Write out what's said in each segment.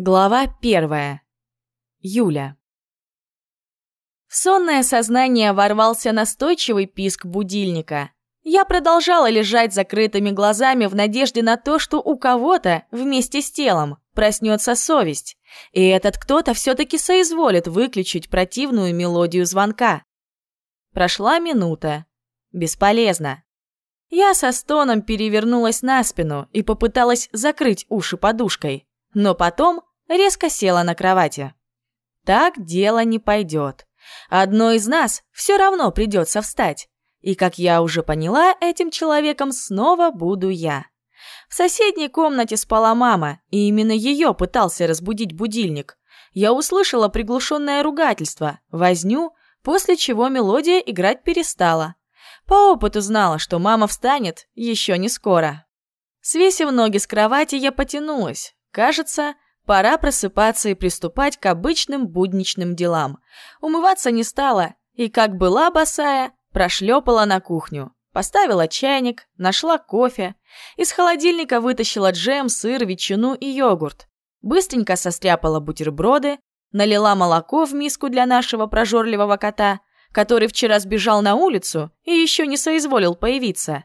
Глава первая. Юля. В сонное сознание ворвался настойчивый писк будильника. Я продолжала лежать закрытыми глазами в надежде на то, что у кого-то вместе с телом проснется совесть, и этот кто-то все-таки соизволит выключить противную мелодию звонка. Прошла минута. Бесполезно. Я со стоном перевернулась на спину и попыталась закрыть уши подушкой, но потом резко села на кровати. Так дело не пойдет. Одной из нас все равно придется встать. И, как я уже поняла, этим человеком снова буду я. В соседней комнате спала мама, и именно ее пытался разбудить будильник. Я услышала приглушенное ругательство, возню, после чего мелодия играть перестала. По опыту знала, что мама встанет еще не скоро. Свесив ноги с кровати, я потянулась. Кажется, Пора просыпаться и приступать к обычным будничным делам. Умываться не стала, и как была босая, прошлепала на кухню. Поставила чайник, нашла кофе. Из холодильника вытащила джем, сыр, ветчину и йогурт. Быстренько состряпала бутерброды, налила молоко в миску для нашего прожорливого кота, который вчера сбежал на улицу и еще не соизволил появиться.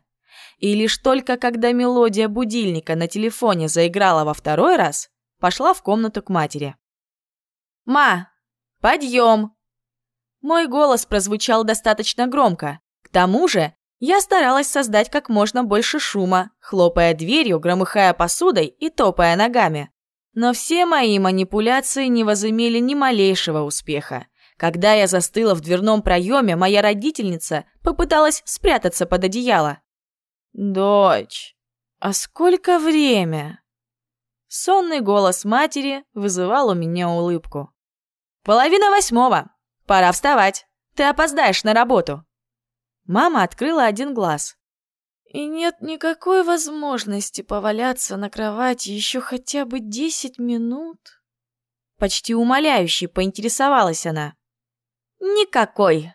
И лишь только когда мелодия будильника на телефоне заиграла во второй раз, пошла в комнату к матери. «Ма, подъем!» Мой голос прозвучал достаточно громко. К тому же я старалась создать как можно больше шума, хлопая дверью, громыхая посудой и топая ногами. Но все мои манипуляции не возымели ни малейшего успеха. Когда я застыла в дверном проеме, моя родительница попыталась спрятаться под одеяло. «Дочь, а сколько время?» Сонный голос матери вызывал у меня улыбку. «Половина восьмого. Пора вставать. Ты опоздаешь на работу». Мама открыла один глаз. «И нет никакой возможности поваляться на кровати еще хотя бы десять минут?» Почти умоляюще поинтересовалась она. «Никакой».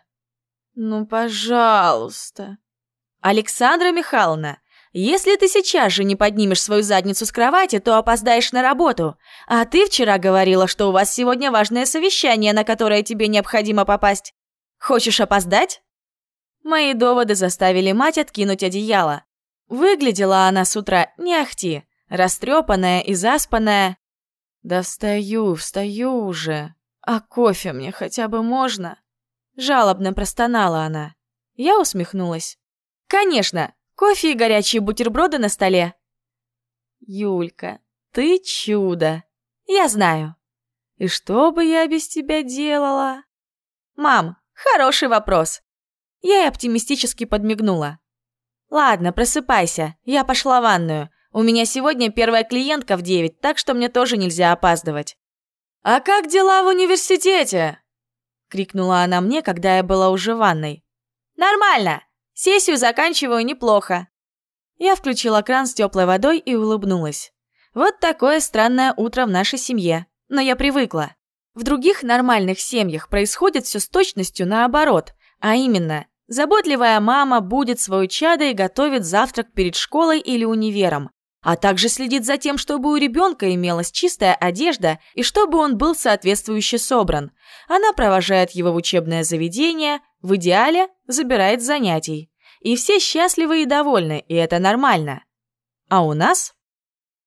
«Ну, пожалуйста». «Александра Михайловна, если ты сейчас же не поднимешь свою задницу с кровати, то опоздаешь на работу. А ты вчера говорила, что у вас сегодня важное совещание, на которое тебе необходимо попасть. Хочешь опоздать?» Мои доводы заставили мать откинуть одеяло. Выглядела она с утра не ахти, растрепанная и заспанная. «Да встаю, встаю уже. А кофе мне хотя бы можно?» Жалобно простонала она. Я усмехнулась. «Конечно, Кофе и горячие бутерброды на столе. Юлька, ты чудо. Я знаю. И что бы я без тебя делала? Мам, хороший вопрос. Я и оптимистически подмигнула. Ладно, просыпайся. Я пошла в ванную. У меня сегодня первая клиентка в девять, так что мне тоже нельзя опаздывать. А как дела в университете? крикнула она мне, когда я была уже в ванной. Нормально. Сессию заканчиваю неплохо». Я включила кран с теплой водой и улыбнулась. Вот такое странное утро в нашей семье. Но я привыкла. В других нормальных семьях происходит все с точностью наоборот. А именно, заботливая мама будет свою чадо и готовит завтрак перед школой или универом. А также следит за тем, чтобы у ребенка имелась чистая одежда и чтобы он был соответствующе собран. Она провожает его в учебное заведение, в идеале забирает занятий. И все счастливы и довольны, и это нормально. А у нас?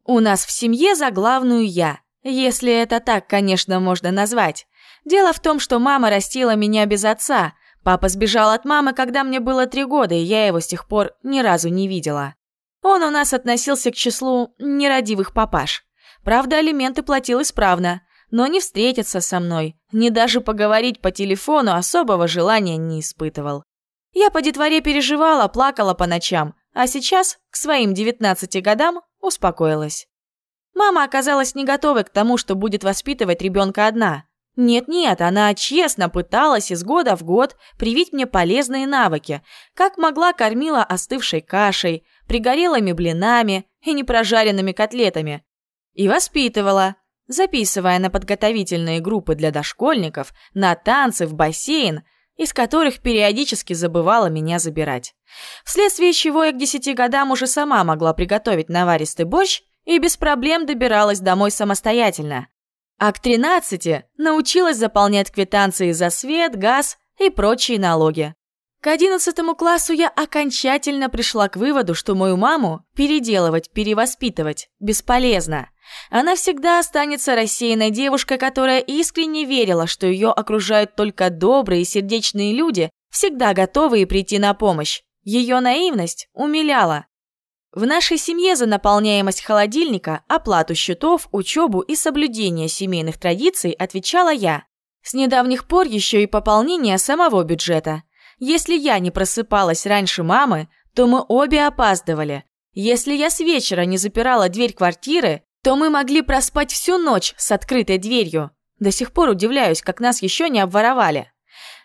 У нас в семье за главную я, если это так, конечно, можно назвать. Дело в том, что мама растила меня без отца. Папа сбежал от мамы, когда мне было три года, и я его с тех пор ни разу не видела. Он у нас относился к числу нерадивых папаш. Правда, алименты платил исправно, но не встретиться со мной, ни даже поговорить по телефону особого желания не испытывал. Я по детворе переживала, плакала по ночам, а сейчас, к своим 19 годам, успокоилась. Мама оказалась не готовой к тому, что будет воспитывать ребенка одна. Нет-нет, она честно пыталась из года в год привить мне полезные навыки, как могла кормила остывшей кашей, пригорелыми блинами и непрожаренными котлетами. И воспитывала, записывая на подготовительные группы для дошкольников, на танцы в бассейн, из которых периодически забывала меня забирать. Вследствие чего я к десяти годам уже сама могла приготовить наваристый борщ и без проблем добиралась домой самостоятельно. А к 13 научилась заполнять квитанции за свет, газ и прочие налоги. К 11 классу я окончательно пришла к выводу, что мою маму переделывать, перевоспитывать бесполезно. Она всегда останется рассеянной девушкой, которая искренне верила, что ее окружают только добрые и сердечные люди, всегда готовые прийти на помощь. Ее наивность умиляла. В нашей семье за наполняемость холодильника, оплату счетов, учебу и соблюдение семейных традиций отвечала я. С недавних пор еще и пополнение самого бюджета. Если я не просыпалась раньше мамы, то мы обе опаздывали. Если я с вечера не запирала дверь квартиры, то мы могли проспать всю ночь с открытой дверью. До сих пор удивляюсь, как нас еще не обворовали.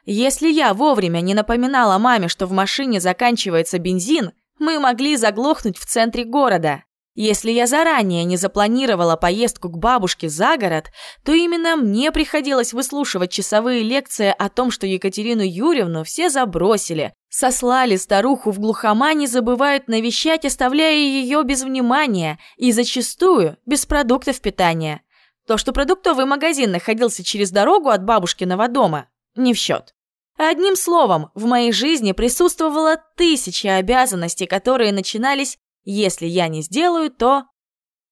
Если я вовремя не напоминала маме, что в машине заканчивается бензин, мы могли заглохнуть в центре города. Если я заранее не запланировала поездку к бабушке за город, то именно мне приходилось выслушивать часовые лекции о том, что Екатерину Юрьевну все забросили, сослали старуху в глухомане, забывают навещать, оставляя ее без внимания и зачастую без продуктов питания. То, что продуктовый магазин находился через дорогу от бабушкиного дома, не в счет. Одним словом, в моей жизни присутствовало тысячи обязанностей, которые начинались если я не сделаю, то...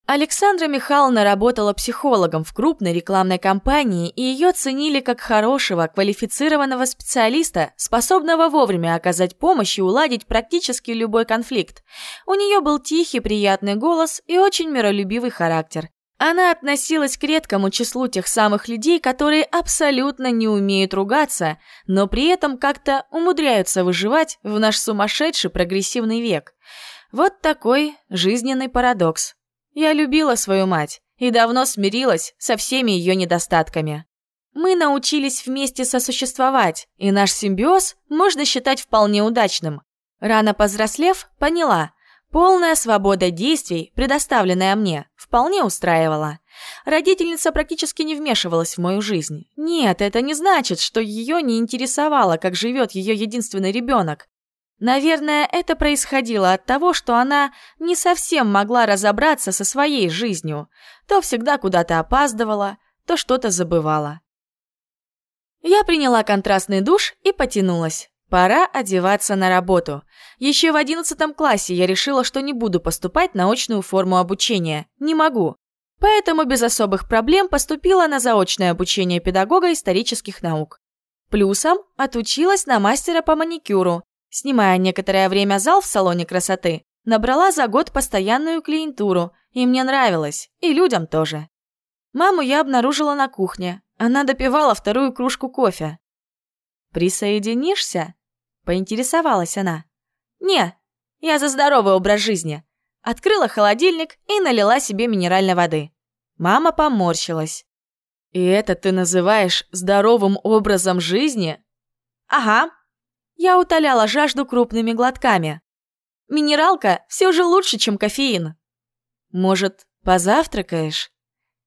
Александра Михайловна работала психологом в крупной рекламной компании, и ее ценили как хорошего, квалифицированного специалиста, способного вовремя оказать помощь и уладить практически любой конфликт. У нее был тихий, приятный голос и очень миролюбивый характер. Она относилась к редкому числу тех самых людей, которые абсолютно не умеют ругаться, но при этом как-то умудряются выживать в наш сумасшедший прогрессивный век. Вот такой жизненный парадокс. Я любила свою мать и давно смирилась со всеми ее недостатками. Мы научились вместе сосуществовать, и наш симбиоз можно считать вполне удачным. Рано повзрослев, поняла, полная свобода действий, предоставленная мне, вполне устраивала. Родительница практически не вмешивалась в мою жизнь. Нет, это не значит, что ее не интересовало, как живет ее единственный ребенок. Наверное, это происходило от того, что она не совсем могла разобраться со своей жизнью. То всегда куда-то опаздывала, то что-то забывала. Я приняла контрастный душ и потянулась. Пора одеваться на работу. Еще в одиннадцатом классе я решила, что не буду поступать на очную форму обучения. Не могу. Поэтому без особых проблем поступила на заочное обучение педагога исторических наук. Плюсом отучилась на мастера по маникюру Снимая некоторое время зал в салоне красоты, набрала за год постоянную клиентуру, и мне нравилось, и людям тоже. Маму я обнаружила на кухне. Она допивала вторую кружку кофе. «Присоединишься?» – поинтересовалась она. «Не, я за здоровый образ жизни». Открыла холодильник и налила себе минеральной воды. Мама поморщилась. «И это ты называешь здоровым образом жизни?» «Ага», я утоляла жажду крупными глотками. Минералка все же лучше, чем кофеин. Может, позавтракаешь?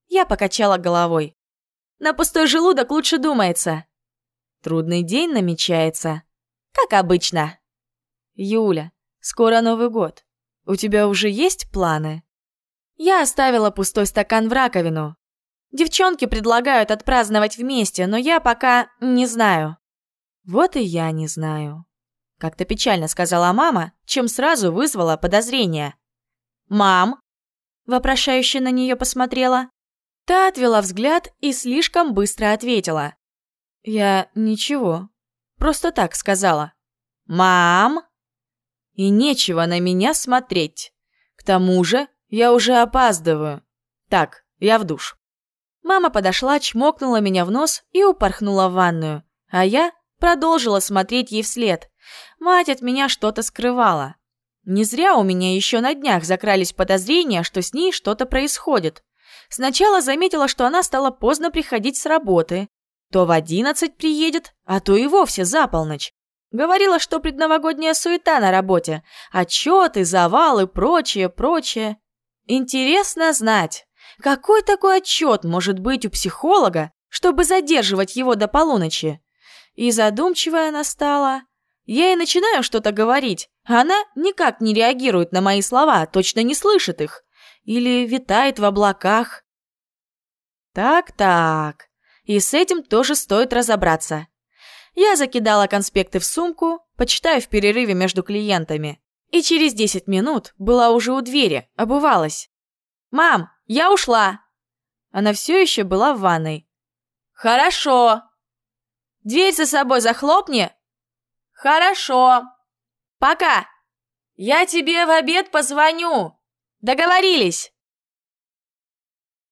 Я покачала головой. На пустой желудок лучше думается. Трудный день намечается. Как обычно. Юля, скоро Новый год. У тебя уже есть планы? Я оставила пустой стакан в раковину. Девчонки предлагают отпраздновать вместе, но я пока не знаю. «Вот и я не знаю», — как-то печально сказала мама, чем сразу вызвала подозрение. «Мам!» — вопрошающе на нее посмотрела. Та отвела взгляд и слишком быстро ответила. «Я ничего, просто так сказала». «Мам!» И нечего на меня смотреть. К тому же я уже опаздываю. Так, я в душ. Мама подошла, чмокнула меня в нос и упорхнула в ванную, а я Продолжила смотреть ей вслед. Мать от меня что-то скрывала. Не зря у меня еще на днях закрались подозрения, что с ней что-то происходит. Сначала заметила, что она стала поздно приходить с работы. То в одиннадцать приедет, а то и вовсе за полночь. Говорила, что предновогодняя суета на работе. Отчеты, завалы, прочее, прочее. Интересно знать, какой такой отчет может быть у психолога, чтобы задерживать его до полуночи? И задумчивая она стала. Я ей начинаю что-то говорить, а она никак не реагирует на мои слова, точно не слышит их. Или витает в облаках. Так-так. И с этим тоже стоит разобраться. Я закидала конспекты в сумку, почитаю в перерыве между клиентами. И через 10 минут была уже у двери, обувалась. «Мам, я ушла!» Она все еще была в ванной. «Хорошо!» «Дверь за собой захлопни!» «Хорошо!» «Пока!» «Я тебе в обед позвоню!» «Договорились!»